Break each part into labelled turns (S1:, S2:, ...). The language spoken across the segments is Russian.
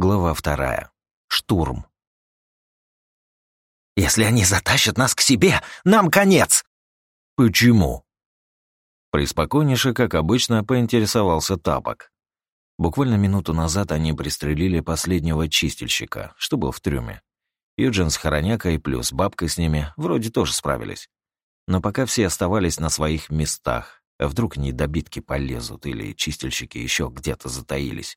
S1: Глава вторая. Штурм.
S2: «Если они затащат нас к себе, нам конец!»
S1: «Почему?» Приспокойнейше, как обычно, поинтересовался Тапок. Буквально минуту назад они пристрелили последнего чистильщика, что был в трюме. Юджин с Хоронякой плюс бабкой с ними вроде тоже справились. Но пока все оставались на своих местах, а вдруг недобитки полезут или чистильщики еще где-то затаились.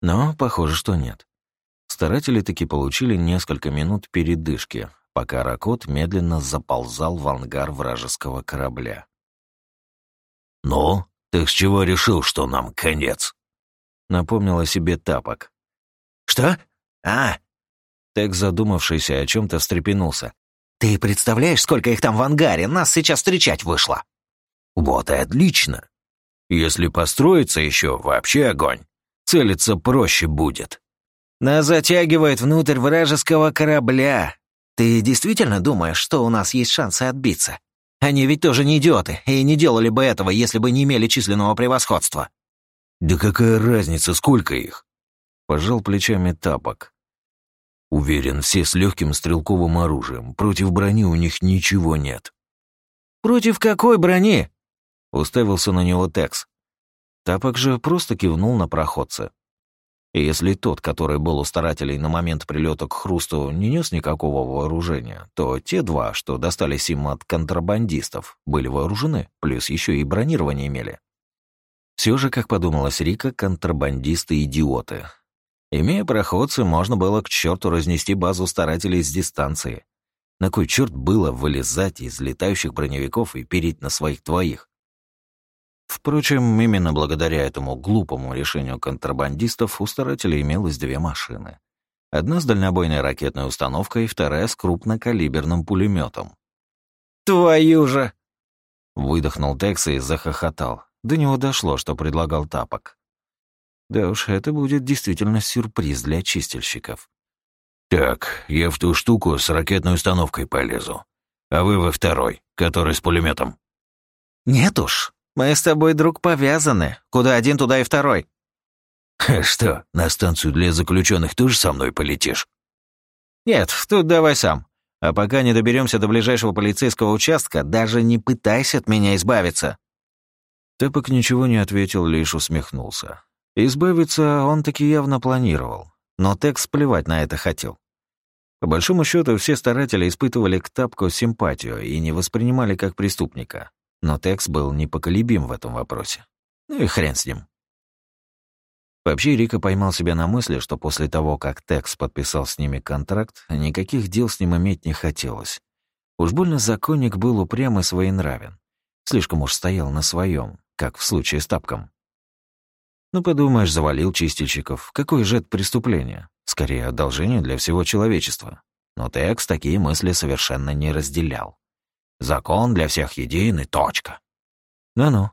S1: Но похоже, что нет. Старатели таки получили несколько минут передышки, пока Ракот медленно заползал в ангар вражеского корабля.
S3: «Ну, ты с чего решил, что нам конец?»
S1: Напомнил о себе Тапок.
S2: «Что? А!»
S1: Тек, задумавшийся о чем то встрепенулся.
S2: «Ты представляешь, сколько их там в ангаре? Нас сейчас встречать вышло!»
S3: «Вот и отлично! Если построиться еще, вообще огонь!» Целиться проще будет.
S2: Нас затягивает внутрь вражеского корабля. Ты действительно думаешь, что у нас есть шансы отбиться? Они ведь тоже не идиоты, и не делали бы этого, если бы не имели численного превосходства.
S3: Да какая разница, сколько их?
S1: Пожал плечами тапок.
S3: Уверен, все с легким стрелковым оружием. Против брони у них ничего нет.
S2: Против какой брони?
S1: Уставился на него Текс. Тапок же просто кивнул на проходца. И если тот, который был у старателей на момент прилета к хрусту, не нес никакого вооружения, то те два, что достались им от контрабандистов, были вооружены, плюс еще и бронирование имели. Все же, как подумалось Рика, контрабандисты — идиоты. Имея проходцы, можно было к черту разнести базу старателей с дистанции. На кой черт было вылезать из летающих броневиков и переть на своих двоих? Впрочем, именно благодаря этому глупому решению контрабандистов у старателей имелось две машины. Одна с дальнобойной ракетной установкой, вторая с крупнокалиберным пулеметом.
S2: «Твою же!»
S1: Выдохнул Текс и захохотал. До него дошло, что предлагал тапок. Да уж, это будет действительно сюрприз для чистильщиков.
S3: «Так, я в ту штуку с ракетной установкой полезу. А вы во второй, который с пулеметом.
S2: «Нет уж», мы с тобой, друг, повязаны. Куда один, туда и второй».
S3: «Что, на станцию для заключенных тоже со мной полетишь?»
S2: «Нет, тут давай сам. А пока не доберемся до ближайшего полицейского участка, даже не пытайся от меня избавиться».
S1: Тэпок ничего не ответил, лишь усмехнулся. Избавиться он таки явно планировал, но Текс плевать на это хотел. По большому счету, все старатели испытывали к Тапку симпатию и не воспринимали как преступника. Но Текс был непоколебим в этом вопросе. Ну и хрен с ним. Вообще, Рика поймал себя на мысли, что после того, как Текс подписал с ними контракт, никаких дел с ним иметь не хотелось. Уж больно законник был упрям и своенравен. Слишком уж стоял на своем, как в случае с Тапком. Ну, подумаешь, завалил чистильщиков. Какое же это преступление? Скорее, одолжение для всего человечества. Но Текс такие мысли совершенно не разделял. Закон для всех един и точка. Ну-ну.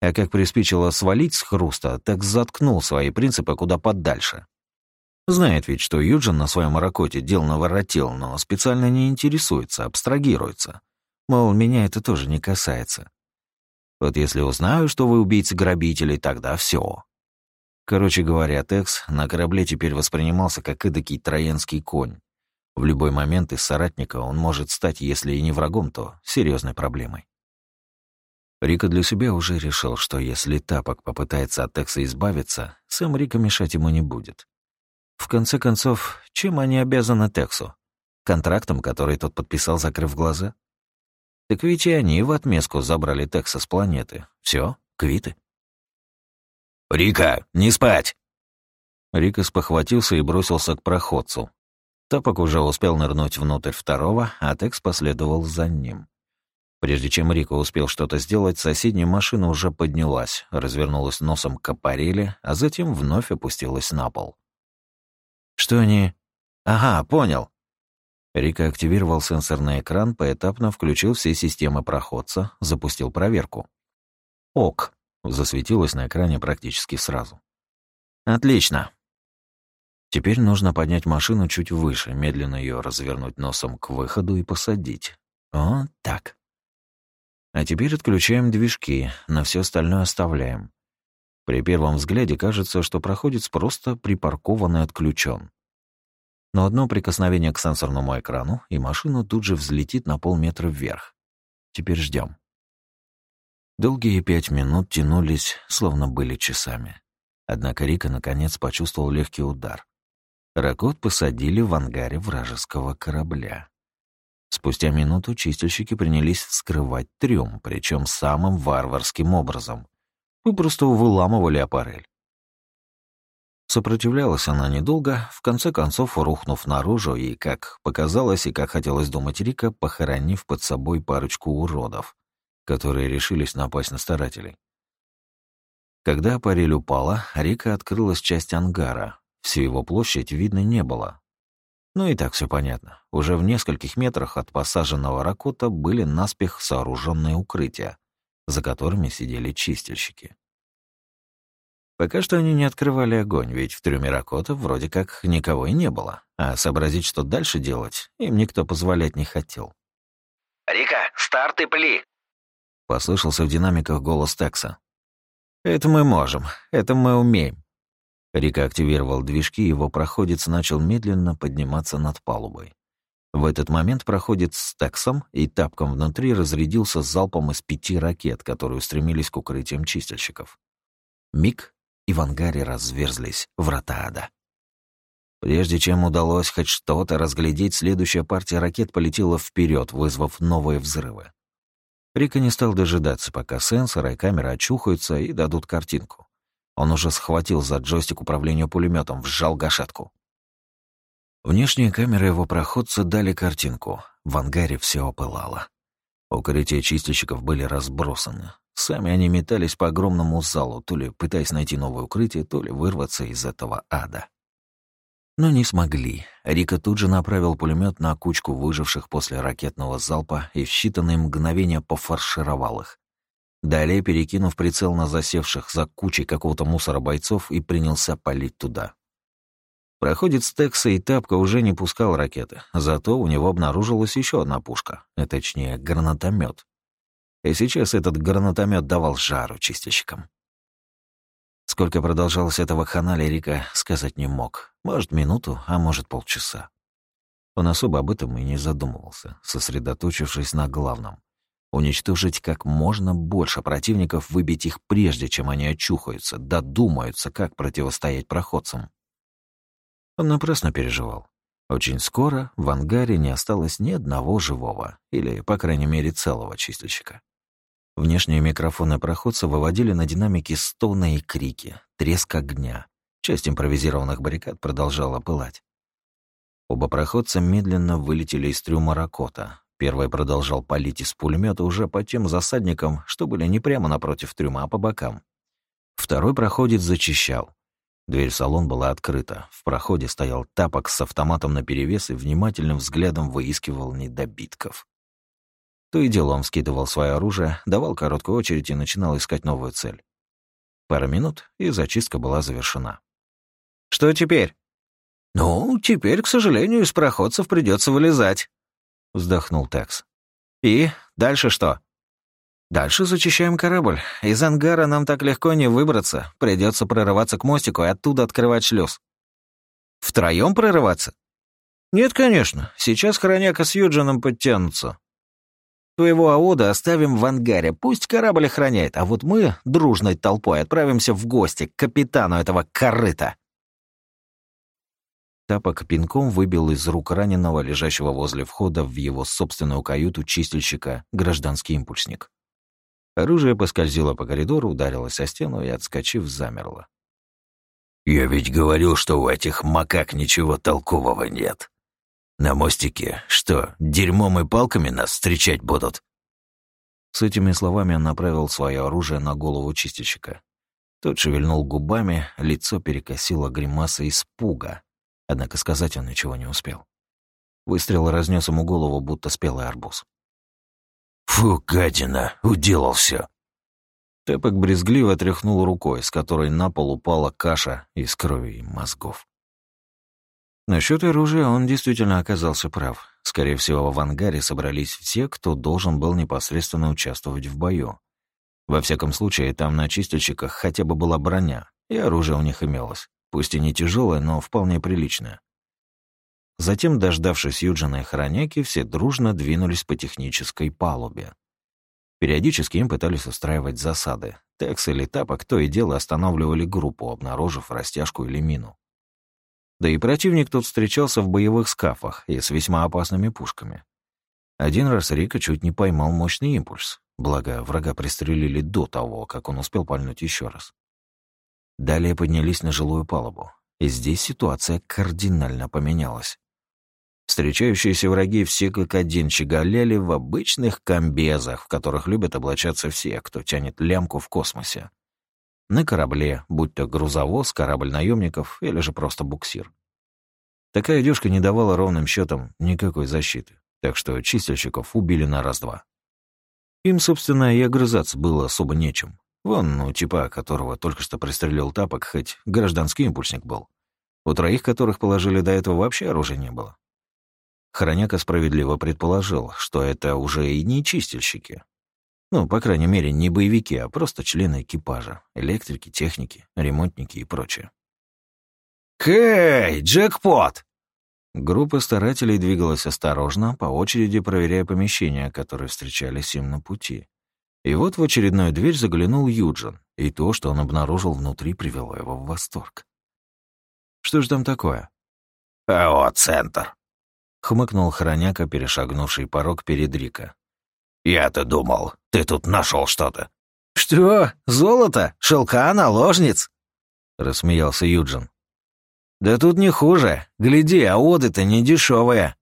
S1: А как приспичило свалить с хруста, так заткнул свои принципы куда подальше. Знает ведь, что Юджин на своем ракоте дел наворотил, но специально не интересуется, абстрагируется. Мол, меня это тоже не касается. Вот если узнаю, что вы убийцы-грабители, тогда все. Короче говоря, Текс на корабле теперь воспринимался как эдакий троянский конь. В любой момент из соратника он может стать, если и не врагом, то серьезной проблемой. Рика для себя уже решил, что если Тапок попытается от Текса избавиться, сам Рика мешать ему не будет. В конце концов, чем они обязаны Тексу? Контрактом, который тот подписал, закрыв глаза? Так ведь и они в отместку забрали Текса с планеты. Все, квиты.
S3: «Рика, не спать!»
S1: Рика спохватился и бросился к проходцу, Тапок уже успел нырнуть внутрь второго, а Текс последовал за ним. Прежде чем Рико успел что-то сделать, соседняя машина уже поднялась, развернулась носом к аппарели, а затем вновь опустилась на пол. «Что они...» «Ага, понял». Рика активировал сенсорный экран, поэтапно включил все системы проходца, запустил проверку. «Ок», — засветилось на экране практически сразу. «Отлично. Теперь нужно поднять машину чуть выше, медленно ее развернуть носом к выходу и посадить. Вот так. А теперь отключаем движки, на все остальное оставляем. При первом взгляде кажется, что проходец просто припаркован и отключен. Но одно прикосновение к сенсорному экрану, и машина тут же взлетит на полметра вверх. Теперь ждем. Долгие пять минут тянулись, словно были часами. Однако Рика наконец почувствовал легкий удар. Ракот посадили в ангаре вражеского корабля. Спустя минуту чистильщики принялись вскрывать трюм, причем самым варварским образом. Попросту выламывали аппарель. Сопротивлялась она недолго, в конце концов рухнув наружу и, как показалось и как хотелось думать Рика, похоронив под собой парочку уродов, которые решились напасть на старателей. Когда аппарель упала, Рика открылась часть ангара. Всю его площадь видно не было. Ну и так все понятно. Уже в нескольких метрах от посаженного ракота были наспех сооруженные укрытия, за которыми сидели чистильщики. Пока что они не открывали огонь, ведь в трюме Ракота вроде как никого и не было, а сообразить, что дальше делать, им никто позволять не хотел.
S2: «Рика, старт и пли!»
S1: — послышался в динамиках голос Текса. «Это мы можем, это мы умеем». Рика активировал движки, его проходец начал медленно подниматься над палубой. В этот момент проходец с Тексом и тапком внутри разрядился залпом из пяти ракет, которые устремились к укрытиям чистильщиков. Миг, и в ангаре разверзлись врата ада. Прежде чем удалось хоть что-то разглядеть, следующая партия ракет полетела вперед, вызвав новые взрывы. Рика не стал дожидаться, пока сенсоры и камера очухаются и дадут картинку. Он уже схватил за джойстик управления пулеметом, вжал гашетку. Внешние камеры его проходца дали картинку. В ангаре все опылало. Укрытия чистильщиков были разбросаны. Сами они метались по огромному залу, то ли пытаясь найти новое укрытие, то ли вырваться из этого ада. Но не смогли. Рика тут же направил пулемет на кучку выживших после ракетного залпа и в считанные мгновения пофаршировал их. Далее, перекинув прицел на засевших за кучей какого-то мусора бойцов, и принялся палить туда. Проходит Текса и Тапка уже не пускал ракеты, зато у него обнаружилась еще одна пушка, а точнее гранатомет. И сейчас этот гранатомет давал жару чистильщикам. Сколько продолжалось этого ханалия, Рика сказать не мог. Может, минуту, а может, полчаса. Он особо об этом и не задумывался, сосредоточившись на главном. Уничтожить как можно больше противников, выбить их прежде, чем они очухаются, додумаются, как противостоять проходцам. Он напрасно переживал. Очень скоро в ангаре не осталось ни одного живого, или, по крайней мере, целого чистильщика. Внешние микрофоны проходца выводили на динамики стоны и крики, треск огня. Часть импровизированных баррикад продолжала пылать. Оба проходца медленно вылетели из трюма Ракота. Первый продолжал палить из пулемета уже по тем засадникам, что были не прямо напротив трюма, а по бокам. Второй проходец зачищал. Дверь в салон была открыта. В проходе стоял тапок с автоматом наперевес и внимательным взглядом выискивал недобитков. То и дело он вскидывал свое оружие, давал короткую очередь и начинал искать новую цель. Пара минут, и зачистка была завершена. «Что теперь?» «Ну, теперь, к сожалению, из проходцев придется вылезать», — вздохнул Текс. «И дальше что?» «Дальше зачищаем корабль. Из ангара нам так легко не выбраться. Придется прорываться к мостику и оттуда открывать шлюз». «Втроем прорываться?» «Нет, конечно. Сейчас Хроняка с Юджином подтянутся. Твоего Аода оставим в ангаре, пусть корабль охраняет, а вот мы дружной толпой отправимся в гости к капитану этого корыта». Тапок пинком выбил из рук раненого, лежащего возле входа в его собственную каюту чистильщика, гражданский импульсник. Оружие поскользило по коридору, ударилось о стену и, отскочив, замерло.
S3: «Я ведь говорил, что у этих макак ничего толкового нет», на мостике что, дерьмом и палками нас встречать будут?»
S1: С этими словами он направил свое оружие на голову чистильщика. Тот шевельнул губами, лицо перекосило гримаса испуга. Однако сказать он ничего не успел. Выстрел разнес ему голову, будто спелый арбуз.
S3: «Фу, гадина, уделал все.
S1: Тэпок брезгливо тряхнул рукой, с которой на пол упала каша из крови и мозгов. Насчет оружия он действительно оказался прав. Скорее всего, в ангаре собрались все, кто должен был непосредственно участвовать в бою. Во всяком случае, там на чистильщиках хотя бы была броня, и оружие у них имелось, пусть и не тяжелое, но вполне приличное. Затем, дождавшись Юджина и Хороняки, все дружно двинулись по технической палубе. Периодически им пытались устраивать засады. Текс или Тапок то и дело останавливали группу, обнаружив растяжку или мину. Да и противник тут встречался в боевых скафах и с весьма опасными пушками. Один раз Рика чуть не поймал мощный импульс, благо врага пристрелили до того, как он успел пальнуть еще раз. Далее поднялись на жилую палубу, и здесь ситуация кардинально поменялась. Встречающиеся враги все как один чигаляли в обычных комбезах, в которых любят облачаться все, кто тянет лямку в космосе. На корабле, будь то грузовоз, корабль наемников или же просто буксир. Такая одежка не давала ровным счетом никакой защиты, так что чистильщиков убили на раз-два. Им, собственно, и огрызаться было особо нечем. Вон, ну, типа, которого только что пристрелил тапок, хоть гражданский импульсник был. У троих, которых положили до этого, вообще оружия не было. Хороняка справедливо предположил, что это уже и не чистильщики. Ну, по крайней мере, не боевики, а просто члены экипажа, электрики, техники, ремонтники и прочее.
S2: «Хей, джекпот!»
S1: Группа старателей двигалась осторожно, по очереди проверяя помещения, которые встречались им на пути. И вот в очередную дверь заглянул Юджин, и то, что он обнаружил внутри, привело его в восторг. «Что же там такое?»
S2: «АО, центр», —
S1: хмыкнул хроняка, перешагнувший порог перед Рика.
S2: «Я-то думал, ты тут нашел что-то».
S3: «Что? Золото? Шелка? Наложниц?»
S1: — рассмеялся Юджин.
S3: «Да тут не хуже. Гляди, а оды-то не дешевые.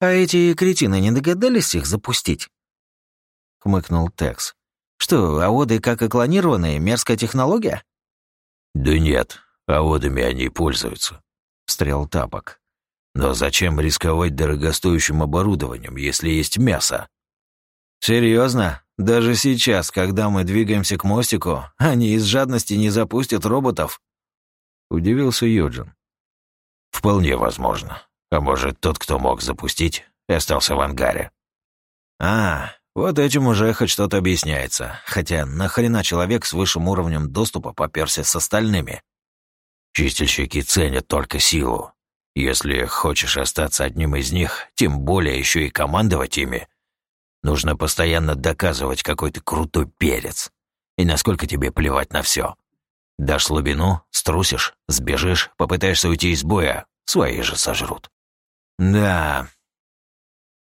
S2: «А эти кретины не догадались их запустить?»
S3: — хмыкнул Текс. «Что, аоды как и клонированные, мерзкая технология?»
S4: «Да нет, аодами они пользуются», — встрял Тапок. Но зачем рисковать дорогостоящим оборудованием, если есть мясо?
S3: Серьезно? Даже сейчас, когда мы двигаемся к мостику, они из жадности не запустят роботов?
S1: Удивился Юджин.
S4: Вполне возможно. А может, тот, кто мог запустить, остался в ангаре.
S3: А, вот этим уже хоть что-то объясняется. Хотя нахрена человек с высшим уровнем доступа поперся с остальными?
S4: Чистильщики ценят только силу, если хочешь остаться одним из них, тем более еще и командовать ими, нужно постоянно доказывать, какой ты крутой перец. И насколько тебе плевать на все. Дашь слабину, струсишь, сбежишь, попытаешься уйти из боя, свои же сожрут.
S3: Да.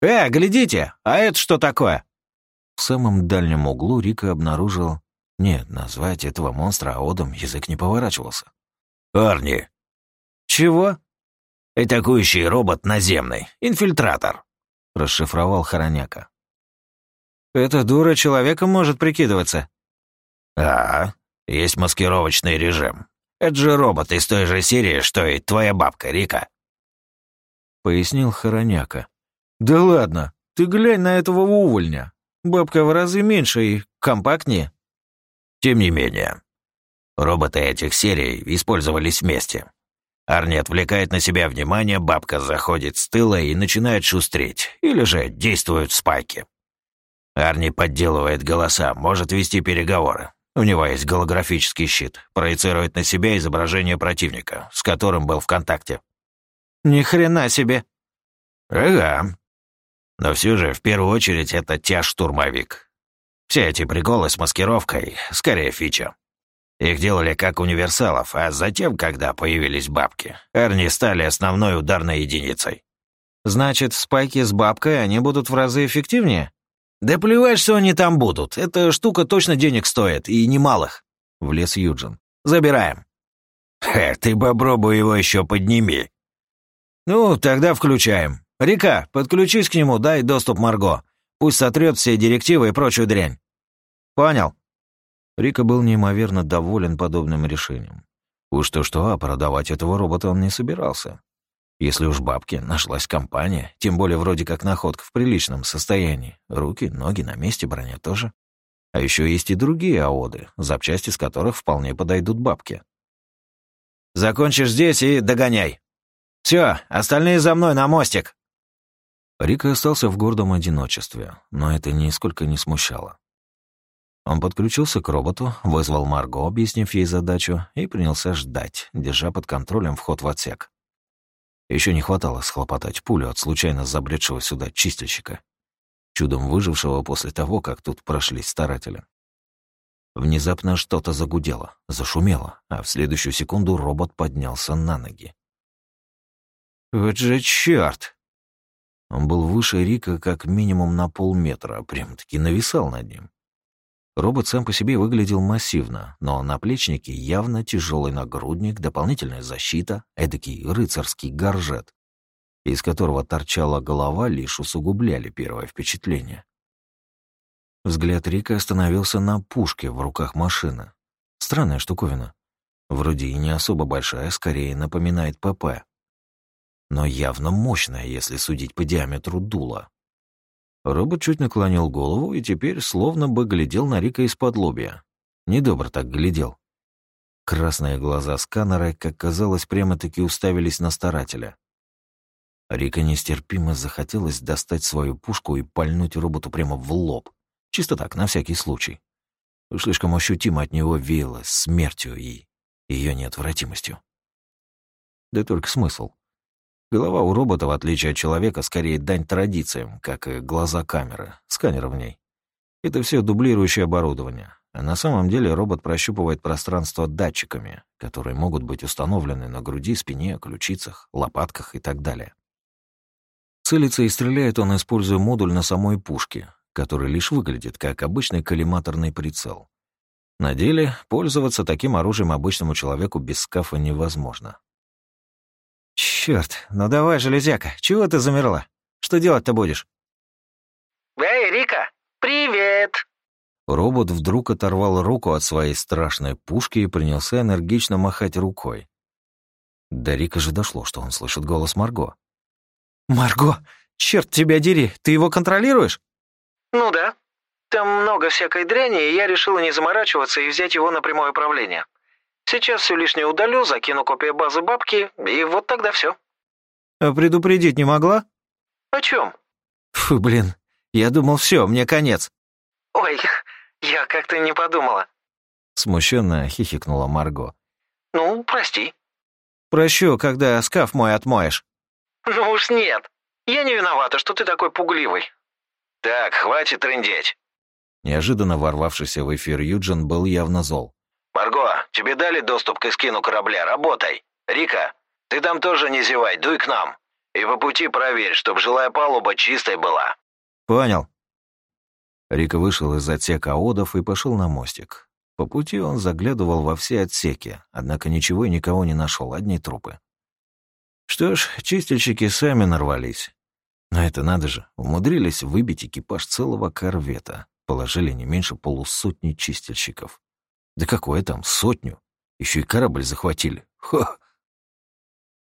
S3: Э, глядите, а это что такое?
S1: В самом дальнем углу Рика обнаружил... Нет, назвать этого монстра Аодом язык не поворачивался.
S4: «Арни!»
S3: «Чего?»
S2: «Атакующий робот наземный. Инфильтратор», — расшифровал Хороняка.
S3: «Эта дура человеком может прикидываться».
S2: «А, есть маскировочный режим. Это же робот из той же серии, что и твоя бабка, Рика», —
S1: пояснил Хороняка.
S3: «Да ладно, ты глянь на этого увольня. Бабка в разы меньше и компактнее».
S2: «Тем не менее, роботы этих серий использовались вместе. Арни отвлекает на себя внимание, бабка заходит с тыла и начинает шустрить, или же действует в спайке. Арни подделывает голоса, может вести переговоры. У него есть голографический щит, проецирует на себя изображение противника, с которым был в контакте.
S3: Ни хрена себе.
S2: Ага. Но все же, в первую очередь, это тяж-штурмовик. Все эти приколы с маскировкой — скорее фича. Их делали как универсалов, а затем, когда появились бабки, Эрни стали основной ударной единицей.
S3: Значит, в спайке с бабкой они будут в разы эффективнее?
S2: Да плевать, что они там будут. Эта штука точно денег стоит, и немалых.
S1: Влез Юджин.
S2: Забираем. Хе, ты попробуй его еще подними.
S3: Ну, тогда включаем. Река, подключись к нему, дай доступ Марго. Пусть сотрет все директивы и прочую дрянь. Понял.
S1: Рика был неимоверно доволен подобным решением. Уж то-что, а продавать этого робота он не собирался. Если уж бабки, нашлась компания, тем более вроде как находка в приличном состоянии. Руки, ноги на месте, броня тоже. А еще есть и другие аоды, запчасти с которых вполне подойдут бабки.
S3: «Закончишь здесь и догоняй. Все, остальные за мной на мостик!»
S1: Рика остался в гордом одиночестве, но это нисколько не смущало. Он подключился к роботу, вызвал Марго, объяснив ей задачу, и принялся ждать, держа под контролем вход в отсек. Еще не хватало схлопотать пулю от случайно забредшего сюда чистильщика, чудом выжившего после того, как тут прошли старатели. Внезапно что-то загудело, зашумело, а в следующую секунду робот поднялся на ноги. «Вот же чёрт!» Он был выше Рика как минимум на полметра, прям-таки нависал над ним. Робот сам по себе выглядел массивно, но на плечнике явно тяжелый нагрудник, дополнительная защита, эдакий рыцарский горжет, из которого торчала голова, лишь усугубляли первое впечатление. Взгляд Рика остановился на пушке в руках машины. Странная штуковина. Вроде и не особо большая, скорее напоминает ПП. Но явно мощная, если судить по диаметру дула. Робот чуть наклонил голову и теперь словно бы глядел на Рика из-под лобья. Недобро так глядел. Красные глаза сканера, как казалось, прямо-таки уставились на старателя. Рика нестерпимо захотелось достать свою пушку и пальнуть роботу прямо в лоб. Чисто так, на всякий случай. Уж слишком ощутимо от него веяло смертью и ее неотвратимостью. Да только смысл. Голова у робота, в отличие от человека, скорее дань традициям, как и глаза камеры, сканера в ней. Это все дублирующее оборудование. А на самом деле робот прощупывает пространство датчиками, которые могут быть установлены на груди, спине, ключицах, лопатках и так далее. Целится и стреляет он, используя модуль на самой пушке, который лишь выглядит как обычный коллиматорный прицел. На деле пользоваться таким оружием обычному человеку без скафа невозможно. Черт, ну давай, железяка, чего ты замерла? Что делать-то будешь?»
S5: «Эй, Рика, привет!»
S1: Робот вдруг оторвал руку от своей страшной пушки и принялся энергично махать рукой. До Рика же дошло, что он слышит голос Марго.
S2: «Марго, черт тебя дери, ты его контролируешь?»
S5: «Ну да. Там много всякой дряни, и я решила не заморачиваться и взять его на прямое управление. Сейчас все лишнее удалю, закину копию базы бабки, и вот тогда все.
S2: А предупредить не могла?
S5: О чем?
S2: Фу, блин, я думал, все, мне конец.
S5: Ой, я как-то не подумала.
S1: Смущенно хихикнула Марго.
S5: Ну, прости.
S2: Прощу, когда скаф мой отмоешь.
S5: Ну уж нет. Я не виновата, что ты такой пугливый. Так, хватит трындеть.
S1: Неожиданно ворвавшийся в эфир Юджин был явно зол.
S5: «Марго, тебе дали доступ к эскину корабля, работай. Рика, ты там тоже не зевай, дуй к нам. И по пути проверь, чтоб жилая палуба чистой была».
S2: «Понял».
S1: Рика вышел из отсека Одов и пошел на мостик. По пути он заглядывал во все отсеки, однако ничего и никого не нашел, одни трупы. Что ж, чистильщики сами нарвались. Но это надо же, умудрились выбить экипаж целого корвета, положили не меньше полусотни чистильщиков. Да какое там, сотню. Еще и корабль захватили. Хо!